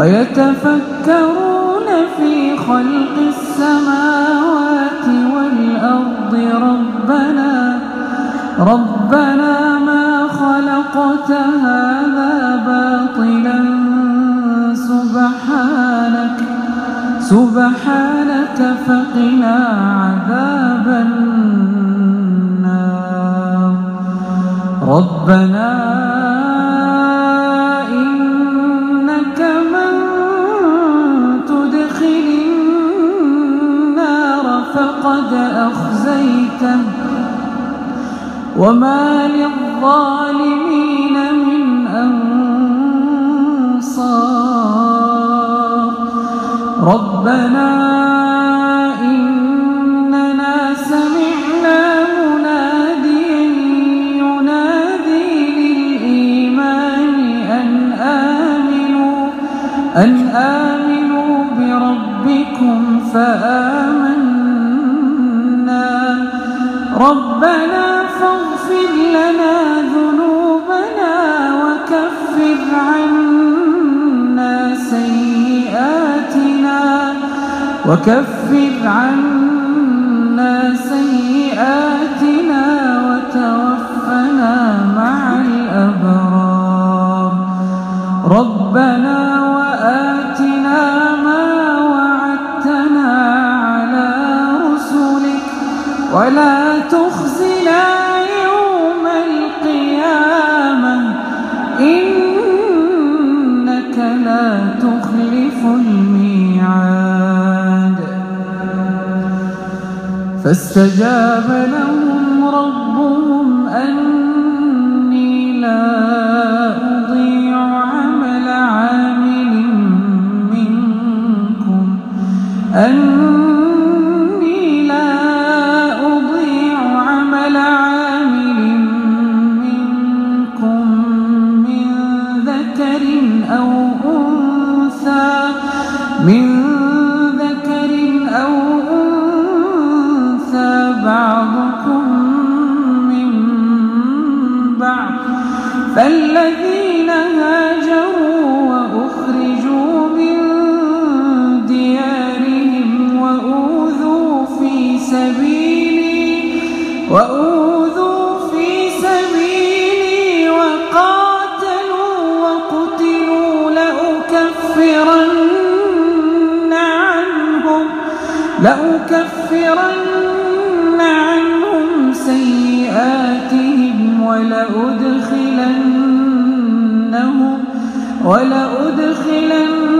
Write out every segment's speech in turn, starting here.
ويتفكرون في خلق السماوات والأرض. ربنا ربنا ما خلقت هذا باطلا. سبحانك سبحانك فقنا عذاب النار. ربنا وما للظالمين من أنصار ربنا إننا سمعنا مناديا ينادي للإيمان أن آمنوا أن آمنوا بربكم فآمنا ربنا فاغفر لنا ذنوبنا وكفر عنا سيئاتنا وكفر عنا فاستجاب لهم ربهم أني لا أضيع عمل عامل منكم. أني فالذين هاجروا وأخرجوا من ديارهم وأوذوا في سبيلي وأوذوا في سبيلي وقاتلوا وقتلوا لأكفرن عنهم لأكفرن عنهم سيئاتهم ولأدخلنهم ولأدخلنهم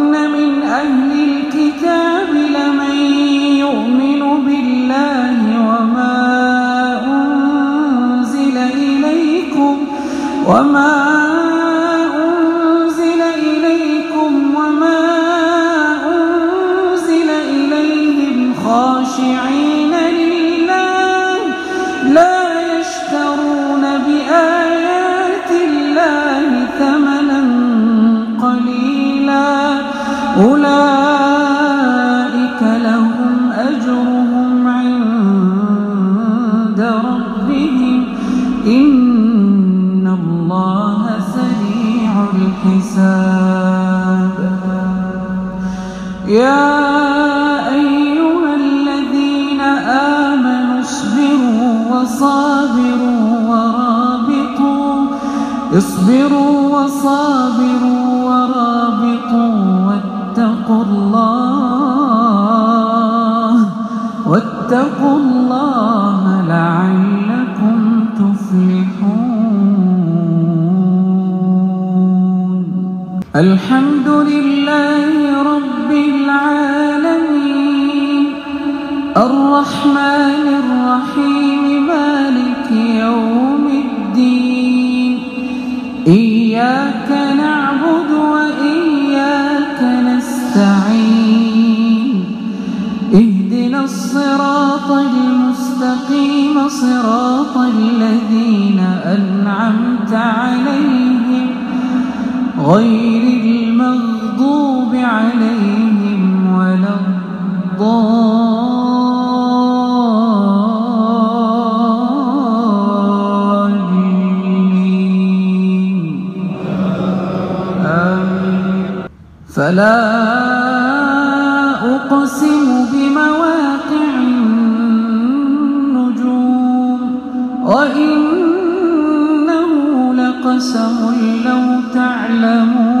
وما اصبروا وصابروا ورابطوا واتقوا الله واتقوا الله لعلكم تفلحون. الحمد لله المستقيم صراط الذين أنعمت عليهم غير المغضوب عليهم ولا الضالين. آمين. فلا أقسم وإنه لقسم لو تعلمون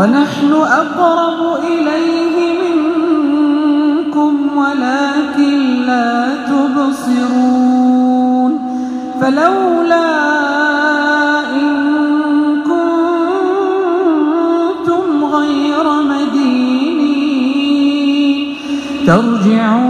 ونحن أقرب إليه منكم ولكن لا تبصرون فلولا إن كنتم غير مدينين ترجعونها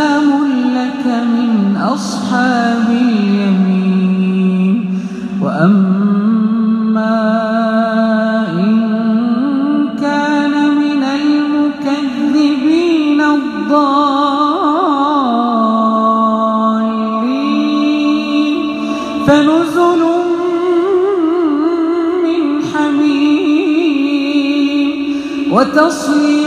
أصحاب اليمين. وأما إن كان من المكذبين الضالين. فنزل من حميم. وتصلية